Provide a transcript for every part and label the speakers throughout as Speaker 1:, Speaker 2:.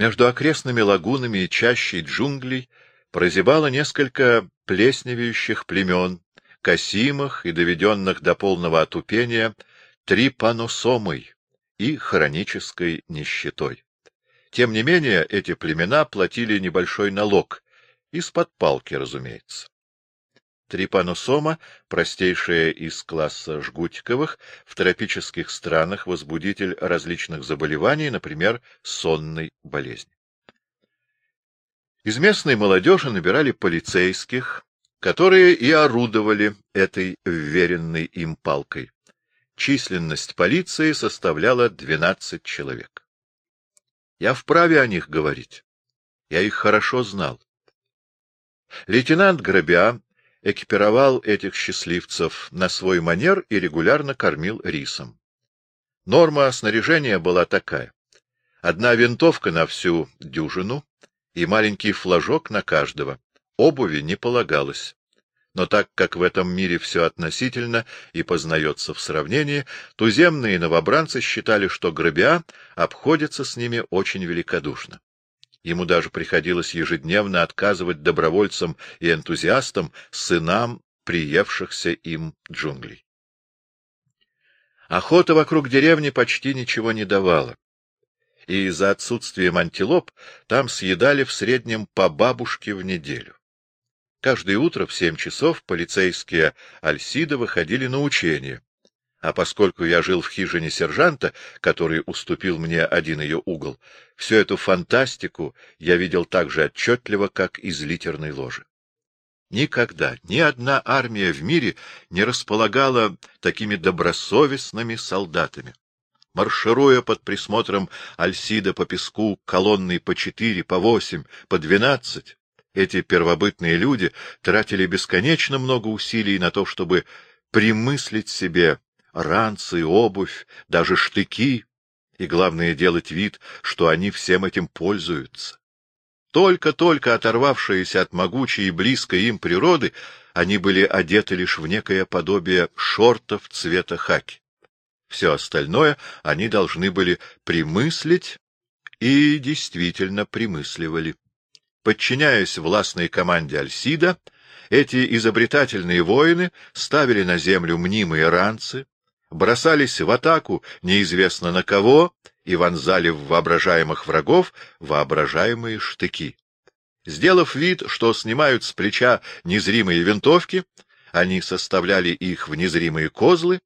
Speaker 1: Между окрестными лагунами и чащей джунглей прозябало несколько плесневеющих племен, косимых и доведенных до полного отупения трипаносомой и хронической нищетой. Тем не менее, эти племена платили небольшой налог, из-под палки, разумеется. Трипаносома, простейшая из класса жгутиковых, в тропических странах возбудитель различных заболеваний, например, сонной болезни. Из местной молодежи набирали полицейских, которые и орудовали этой вверенной им палкой. Численность полиции составляла 12 человек. Я вправе о них говорить. Я их хорошо знал. Лейтенант Грабя экипировал этих счастливцев на свой манер и регулярно кормил рисом. Норма снаряжения была такая. Одна винтовка на всю дюжину и маленький флажок на каждого. Обуви не полагалось. Но так как в этом мире все относительно и познается в сравнении, туземные новобранцы считали, что грабя обходится с ними очень великодушно. Ему даже приходилось ежедневно отказывать добровольцам и энтузиастам, сынам приевшихся им джунглей. Охота вокруг деревни почти ничего не давала, и из-за отсутствия антилоп там съедали в среднем по бабушке в неделю. Каждое утро в семь часов полицейские Альсида выходили на учение, а поскольку я жил в хижине сержанта, который уступил мне один ее угол, всю эту фантастику я видел так же отчетливо, как из литерной ложи. Никогда ни одна армия в мире не располагала такими добросовестными солдатами. Маршируя под присмотром Альсида по песку колонной по четыре, по восемь, по двенадцать, эти первобытные люди тратили бесконечно много усилий на то, чтобы примыслить себе ранцы, обувь, даже штыки, и, главное, делать вид, что они всем этим пользуются. Только-только оторвавшиеся от могучей и близкой им природы, они были одеты лишь в некое подобие шортов цвета хаки. Все остальное они должны были примыслить и действительно примысливали. Подчиняясь властной команде Альсида, эти изобретательные воины ставили на землю мнимые ранцы, бросались в атаку неизвестно на кого и вонзали в воображаемых врагов воображаемые штыки. Сделав вид, что снимают с плеча незримые винтовки, они составляли их в незримые козлы,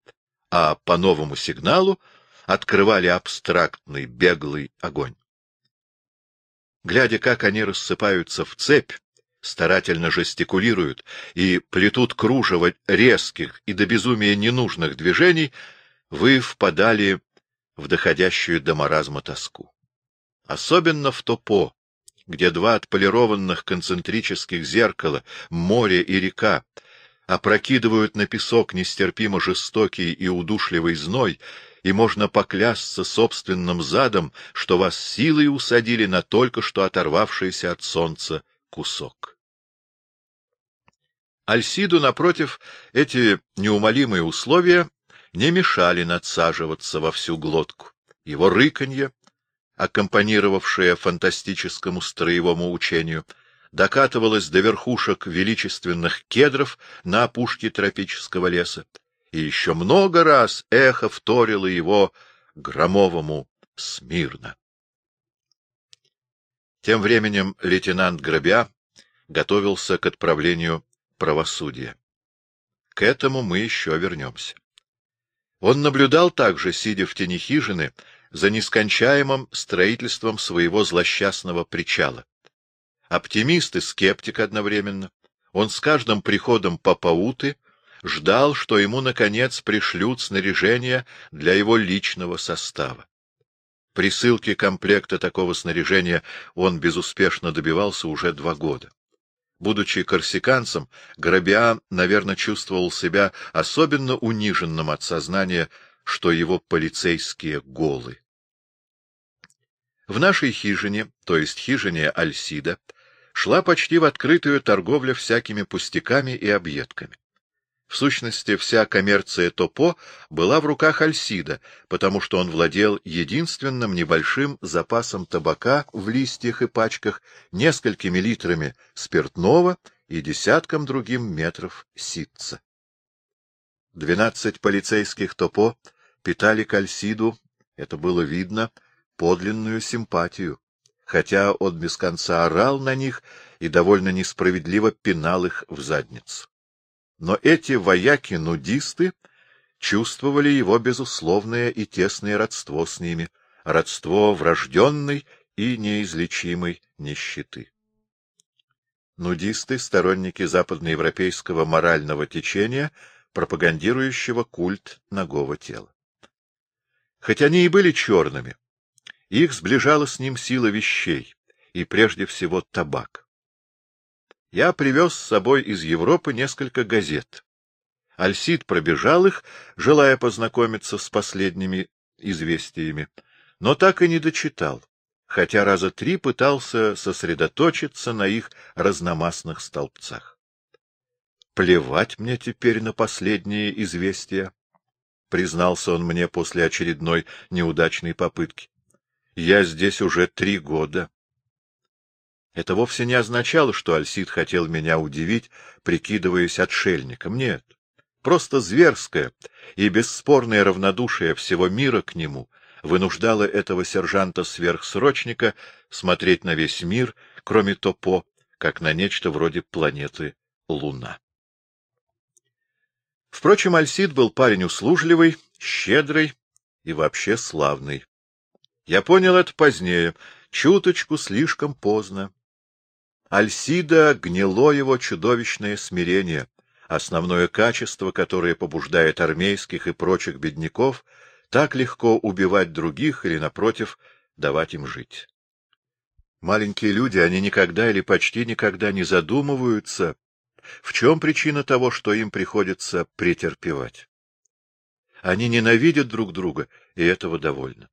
Speaker 1: а по новому сигналу открывали абстрактный беглый огонь. Глядя, как они рассыпаются в цепь, старательно жестикулируют и плетут кружево резких и до безумия ненужных движений, вы впадали в доходящую до маразма тоску. Особенно в топо, где два отполированных концентрических зеркала, море и река, опрокидывают на песок нестерпимо жестокий и удушливый зной, и можно поклясться собственным задом, что вас силой усадили на только что оторвавшийся от солнца кусок. Альсиду, напротив, эти неумолимые условия не мешали надсаживаться во всю глотку. Его рыканье, аккомпанировавшее фантастическому строевому учению, докатывалось до верхушек величественных кедров на опушке тропического леса, и еще много раз эхо вторило его громовому смирно. Тем временем лейтенант Грабя готовился к отправлению правосудия. К этому мы еще вернемся. Он наблюдал также, сидя в тени хижины, за нескончаемым строительством своего злосчастного причала. Оптимист и скептик одновременно, он с каждым приходом Папауты ждал, что ему, наконец, пришлют снаряжение для его личного состава. Присылки комплекта такого снаряжения он безуспешно добивался уже два года. Будучи корсиканцем, Грабиан, наверное, чувствовал себя особенно униженным от сознания, что его полицейские голы. В нашей хижине, то есть хижине Альсида, шла почти в открытую торговля всякими пустяками и объедками. В сущности, вся коммерция Топо была в руках Альсида, потому что он владел единственным небольшим запасом табака в листьях и пачках, несколькими литрами спиртного и десятком другим метров ситца. Двенадцать полицейских Топо питали к Альсиду, это было видно, подлинную симпатию, хотя он без конца орал на них и довольно несправедливо пинал их в задницу. Но эти вояки-нудисты чувствовали его безусловное и тесное родство с ними, родство врожденной и неизлечимой нищеты. Нудисты — сторонники западноевропейского морального течения, пропагандирующего культ нагого тела. Хоть они и были черными, их сближала с ним сила вещей, и прежде всего табак. Я привез с собой из Европы несколько газет. Альсид пробежал их, желая познакомиться с последними известиями, но так и не дочитал, хотя раза три пытался сосредоточиться на их разномастных столбцах. Плевать мне теперь на последние известия, — признался он мне после очередной неудачной попытки. Я здесь уже три года. Это вовсе не означало, что Альсид хотел меня удивить, прикидываясь отшельником. Нет, просто зверское и бесспорное равнодушие всего мира к нему вынуждало этого сержанта-сверхсрочника смотреть на весь мир, кроме Топо, как на нечто вроде планеты Луна. Впрочем, Альсид был парень услужливый, щедрый и вообще славный. Я понял это позднее, чуточку слишком поздно. Альсида гнило его чудовищное смирение, основное качество, которое побуждает армейских и прочих бедняков так легко убивать других или, напротив, давать им жить. Маленькие люди, они никогда или почти никогда не задумываются, в чем причина того, что им приходится претерпевать. Они ненавидят друг друга, и этого довольно.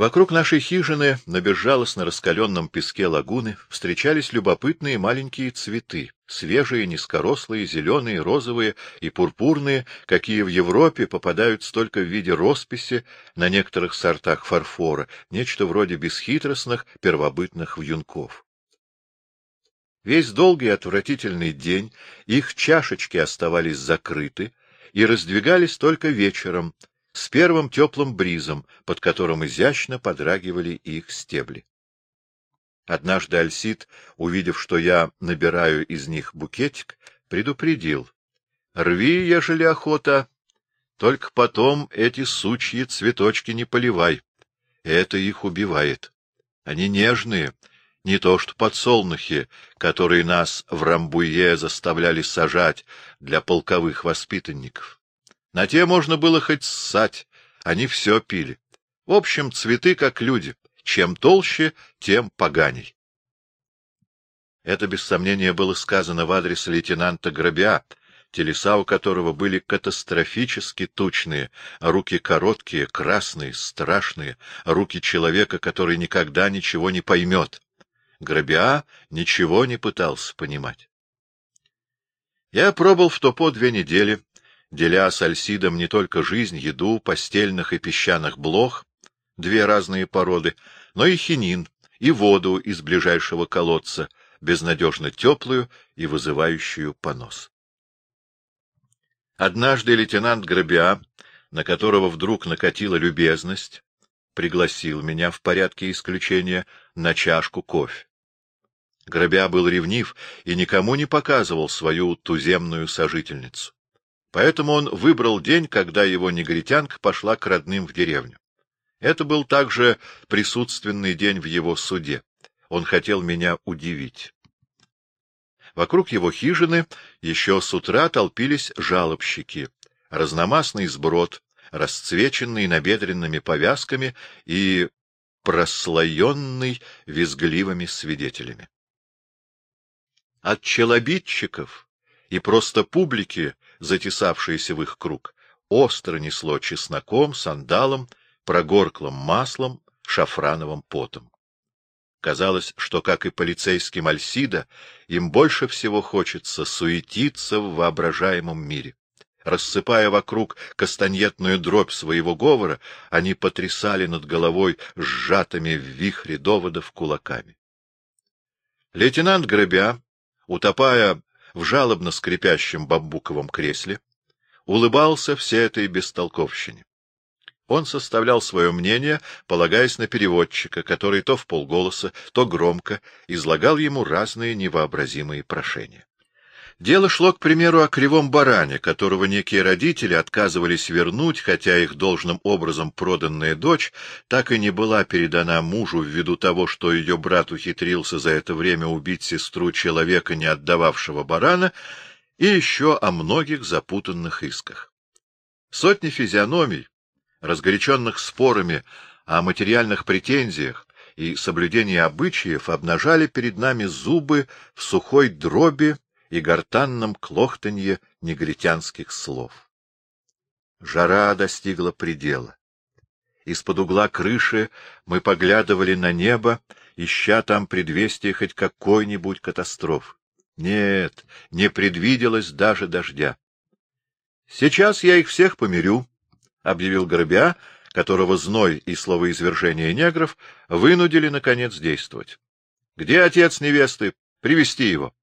Speaker 1: Вокруг нашей хижины, на безжалостно раскаленном песке лагуны, встречались любопытные маленькие цветы, свежие, низкорослые, зеленые, розовые и пурпурные, какие в Европе попадаются только в виде росписи на некоторых сортах фарфора, нечто вроде бесхитростных первобытных вьюнков. Весь долгий отвратительный день их чашечки оставались закрыты и раздвигались только вечером, с первым теплым бризом, под которым изящно подрагивали их стебли. Однажды Альсид, увидев, что я набираю из них букетик, предупредил. — Рви, ежели охота, только потом эти сучьи цветочки не поливай. Это их убивает. Они нежные, не то что подсолнухи, которые нас в Рамбуе заставляли сажать для полковых воспитанников. На те можно было хоть ссать, они все пили. В общем, цветы как люди. Чем толще, тем поганей. Это, без сомнения, было сказано в адрес лейтенанта Грабя, телеса у которого были катастрофически тучные, руки короткие, красные, страшные, руки человека, который никогда ничего не поймет. Грабиа ничего не пытался понимать. Я пробыл в Топо две недели, деля с Альсидом не только жизнь, еду, постельных и песчаных блох, две разные породы, но и хинин, и воду из ближайшего колодца, безнадежно теплую и вызывающую понос. Однажды лейтенант Грабиа, на которого вдруг накатила любезность, пригласил меня в порядке исключения на чашку кофе. Грабя был ревнив и никому не показывал свою туземную сожительницу. Поэтому он выбрал день, когда его негритянка пошла к родным в деревню. Это был также присутственный день в его суде. Он хотел меня удивить. Вокруг его хижины еще с утра толпились жалобщики, разномастный сброд, расцвеченный набедренными повязками и прослоенный визгливыми свидетелями. От челобитчиков и просто публики затесавшееся в их круг, остро несло чесноком, сандалом, прогорклым маслом, шафрановым потом. Казалось, что, как и полицейским Альсида, им больше всего хочется суетиться в воображаемом мире. Рассыпая вокруг кастаньетную дробь своего говора, они потрясали над головой сжатыми в вихре доводов кулаками. Лейтенант Гребя, утопая в жалобно скрипящем бамбуковом кресле, улыбался всей этой бестолковщине. Он составлял свое мнение, полагаясь на переводчика, который то в полголоса, то громко излагал ему разные невообразимые прошения. Дело шло, к примеру, о кривом баране, которого некие родители отказывались вернуть, хотя их должным образом проданная дочь так и не была передана мужу ввиду того, что ее брат ухитрился за это время убить сестру человека, не отдававшего барана, и еще о многих запутанных исках. Сотни физиономий, разгоряченных спорами о материальных претензиях и соблюдении обычаев, обнажали перед нами зубы в сухой дроби и гортанном клохтанье негритянских слов. Жара достигла предела. Из-под угла крыши мы поглядывали на небо, ища там предвестие хоть какой-нибудь катастрофы. Нет, не предвиделось даже дождя. — Сейчас я их всех помирю, — объявил Горбя, которого зной и словоизвержение негров вынудили, наконец, действовать. — Где отец невесты? Привести его. —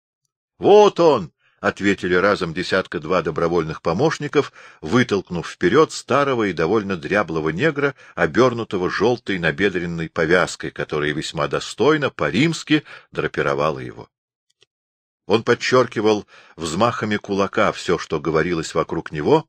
Speaker 1: Вот он! — ответили разом десятка-два добровольных помощников, вытолкнув вперед старого и довольно дряблого негра, обернутого желтой набедренной повязкой, которая весьма достойно, по-римски, драпировала его. Он подчеркивал взмахами кулака все, что говорилось вокруг него,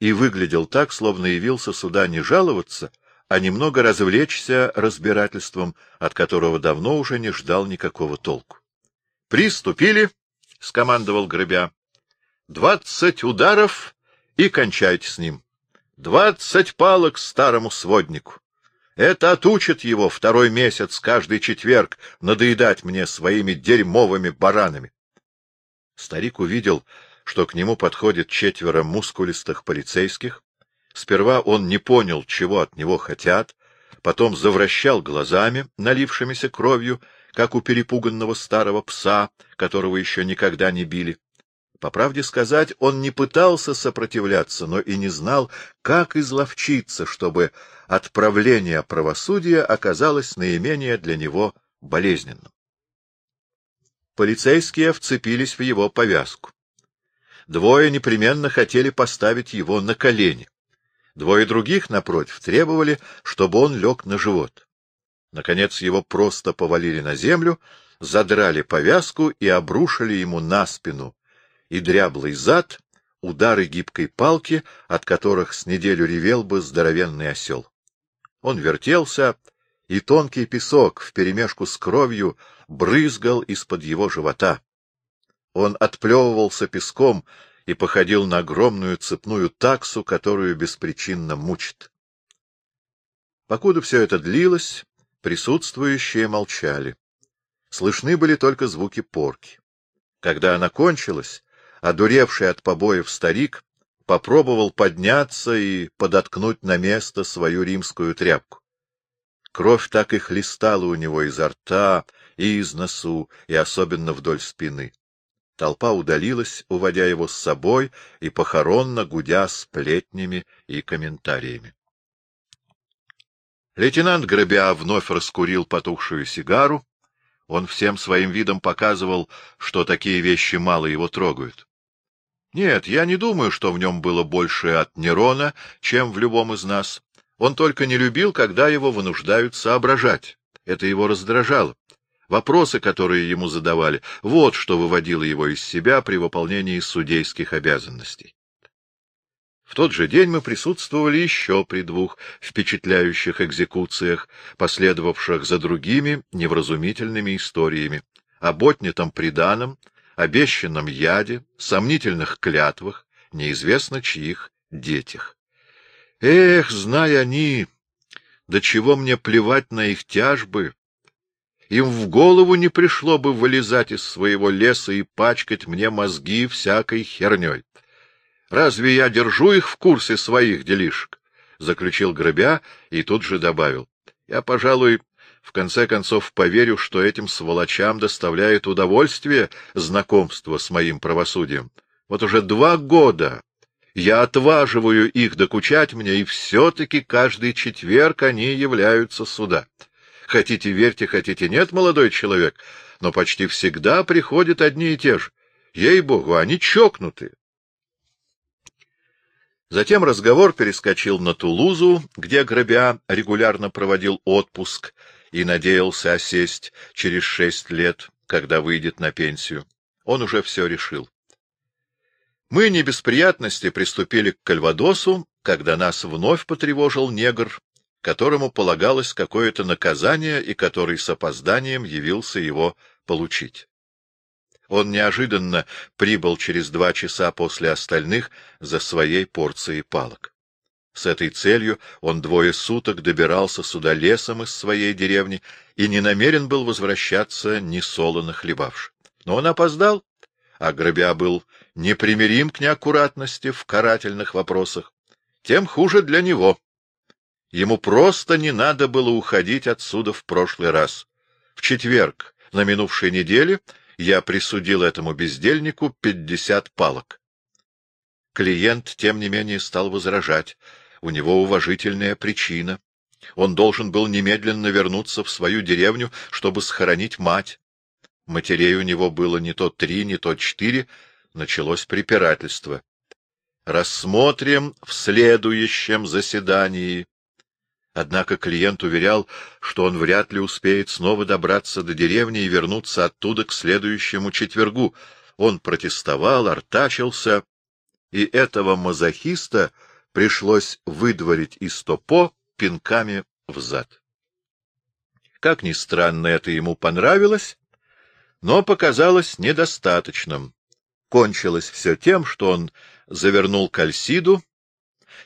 Speaker 1: и выглядел так, словно явился сюда не жаловаться, а немного развлечься разбирательством, от которого давно уже не ждал никакого толку. — Приступили, — скомандовал Гребя. — Двадцать ударов и кончайте с ним. Двадцать палок старому своднику. Это отучит его второй месяц каждый четверг надоедать мне своими дерьмовыми баранами. Старик увидел, что к нему подходит четверо мускулистых полицейских. Сперва он не понял, чего от него хотят, потом завращал глазами, налившимися кровью, как у перепуганного старого пса, которого еще никогда не били. По правде сказать, он не пытался сопротивляться, но и не знал, как изловчиться, чтобы отправление правосудия оказалось наименее для него болезненным. Полицейские вцепились в его повязку. Двое непременно хотели поставить его на колени. Двое других, напротив, требовали, чтобы он лег на живот. Наконец его просто повалили на землю, задрали повязку и обрушили ему на спину и дряблый зад удары гибкой палки, от которых с неделю ревел бы здоровенный осел. Он вертелся, и тонкий песок вперемешку с кровью брызгал из-под его живота. Он отплевывался песком и походил на огромную цепную таксу, которую беспричинно мучит. Покуда все это длилось, присутствующие молчали. Слышны были только звуки порки. Когда она кончилась, одуревший от побоев старик попробовал подняться и подоткнуть на место свою римскую тряпку. Кровь так и хлестала у него изо рта и из носу, и особенно вдоль спины. Толпа удалилась, уводя его с собой и похоронно гудя сплетнями и комментариями. Лейтенант Грабя вновь раскурил потухшую сигару. Он всем своим видом показывал, что такие вещи мало его трогают. Нет, я не думаю, что в нем было больше от Нерона, чем в любом из нас. Он только не любил, когда его вынуждают соображать. Это его раздражало. Вопросы, которые ему задавали, вот что выводило его из себя при выполнении судейских обязанностей. В тот же день мы присутствовали еще при двух впечатляющих экзекуциях, последовавших за другими невразумительными историями, об отнятом приданом, обещанном яде, сомнительных клятвах, неизвестно чьих детях. Эх, зная они, до чего мне плевать на их тяжбы, им в голову не пришло бы вылезать из своего леса и пачкать мне мозги всякой херней. Разве я держу их в курсе своих делишек? — заключил Грабя и тут же добавил. — Я, пожалуй, В конце концов, поверю, что этим сволочам доставляет удовольствие знакомство с моим правосудием. Вот уже два года я отваживаю их докучать мне, и все-таки каждый четверг они являются сюда. Хотите верьте, хотите нет, молодой человек, но почти всегда приходят одни и те же. Ей-богу, они чокнуты. Затем разговор перескочил на Тулузу, где Грабя регулярно проводил отпуск и надеялся осесть через шесть лет, когда выйдет на пенсию. Он уже все решил. Мы не без приятности приступили к Кальвадосу, когда нас вновь потревожил негр, которому полагалось какое-то наказание и который с опозданием явился его получить. Он неожиданно прибыл через два часа после остальных за своей порцией палок. С этой целью он двое суток добирался сюда лесом из своей деревни и не намерен был возвращаться, не солоно хлебавши. Но он опоздал, а Грабя был непримирим к неаккуратности в карательных вопросах. Тем хуже для него. Ему просто не надо было уходить отсюда в прошлый раз. В четверг на минувшей неделе я присудил этому бездельнику пятьдесят палок. Клиент, тем не менее, стал возражать. У него уважительная причина. Он должен был немедленно вернуться в свою деревню, чтобы схоронить мать. Матерей у него было не то три, не то четыре. Началось препирательство. Рассмотрим в следующем заседании. Однако клиент уверял, что он вряд ли успеет снова добраться до деревни и вернуться оттуда к следующему четвергу. Он протестовал, артачился, и этого мазохиста пришлось выдворить из топо пинками в зад. Как ни странно, это ему понравилось, но показалось недостаточным. Кончилось все тем, что он завернул кальсиду,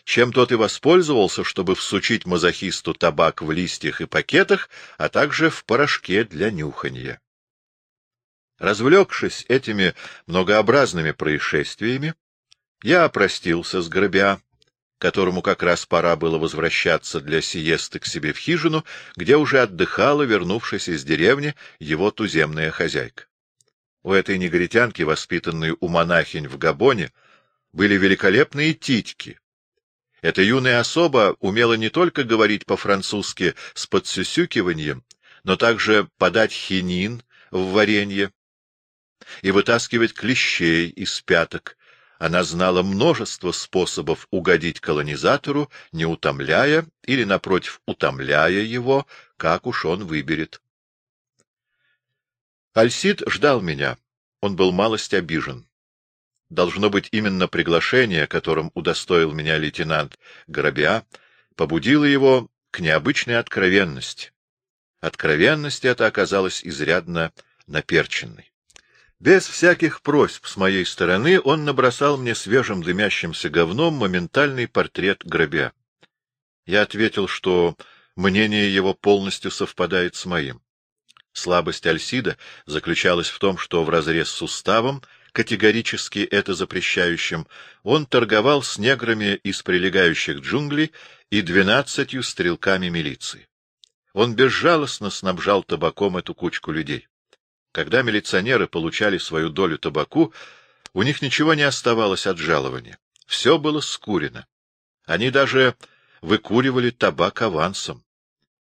Speaker 1: чем тот и воспользовался, чтобы всучить мазохисту табак в листьях и пакетах, а также в порошке для нюханья. Развлекшись этими многообразными происшествиями, я опростился с гробя, которому как раз пора было возвращаться для сиесты к себе в хижину, где уже отдыхала, вернувшись из деревни, его туземная хозяйка. У этой негритянки, воспитанной у монахинь в Габоне, были великолепные титьки, эта юная особа умела не только говорить по-французски с подсюсюкиванием, но также подать хинин в варенье и вытаскивать клещей из пяток. Она знала множество способов угодить колонизатору, не утомляя или, напротив, утомляя его, как уж он выберет. Альсид ждал меня. Он был малость обижен. Должно быть, именно приглашение, которым удостоил меня лейтенант Горобя, побудило его к необычной откровенности. Откровенность эта оказалась изрядно наперченной. Без всяких просьб с моей стороны он набросал мне свежим дымящимся говном моментальный портрет Гробя. Я ответил, что мнение его полностью совпадает с моим. Слабость Альсида заключалась в том, что вразрез с уставом категорически это запрещающим, он торговал с неграми из прилегающих джунглей и двенадцатью стрелками милиции. Он безжалостно снабжал табаком эту кучку людей. Когда милиционеры получали свою долю табаку, у них ничего не оставалось от жалования. Все было скурено. Они даже выкуривали табак авансом.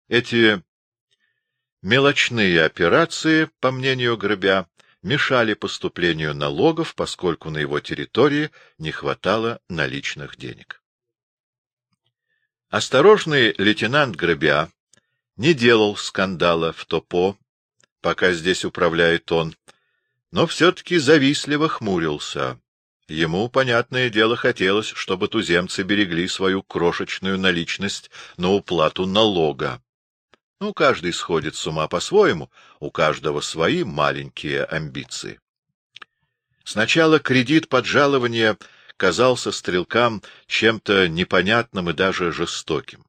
Speaker 1: Эти мелочные операции, по мнению Грабя, мешали поступлению налогов, поскольку на его территории не хватало наличных денег. Осторожный лейтенант Грабя не делал скандала в Топо, пока здесь управляет он, но все-таки завистливо хмурился. Ему, понятное дело, хотелось, чтобы туземцы берегли свою крошечную наличность на уплату налога. Ну, каждый сходит с ума по-своему, у каждого свои маленькие амбиции. Сначала кредит под жалование казался стрелкам чем-то непонятным и даже жестоким.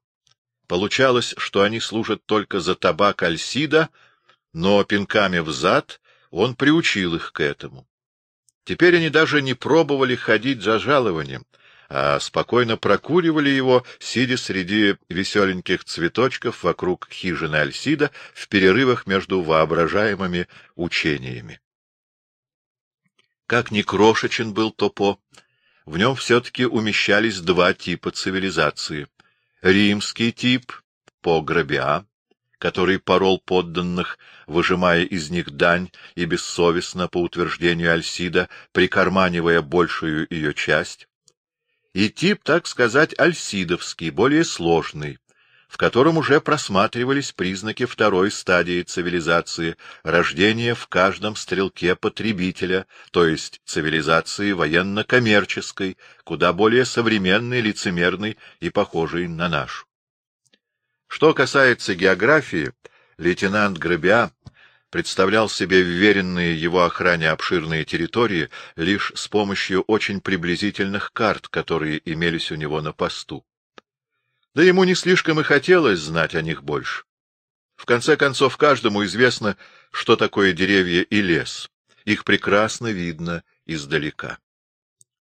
Speaker 1: Получалось, что они служат только за табак Альсида, но пинками в зад он приучил их к этому. Теперь они даже не пробовали ходить за жалованием, а спокойно прокуривали его, сидя среди веселеньких цветочков вокруг хижины Альсида в перерывах между воображаемыми учениями. Как ни крошечен был Топо, в нем все-таки умещались два типа цивилизации. Римский тип, по Грабиа, который порол подданных, выжимая из них дань и бессовестно, по утверждению Альсида, прикарманивая большую ее часть, и тип, так сказать, альсидовский, более сложный, в котором уже просматривались признаки второй стадии цивилизации, рождения в каждом стрелке потребителя, то есть цивилизации военно-коммерческой, куда более современной, лицемерной и похожей на нашу. Что касается географии, лейтенант Грабиа представлял себе вверенные его охране обширные территории лишь с помощью очень приблизительных карт, которые имелись у него на посту. Да ему не слишком и хотелось знать о них больше. В конце концов, каждому известно, что такое деревья и лес. Их прекрасно видно издалека.